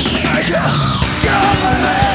Yeah, I can't,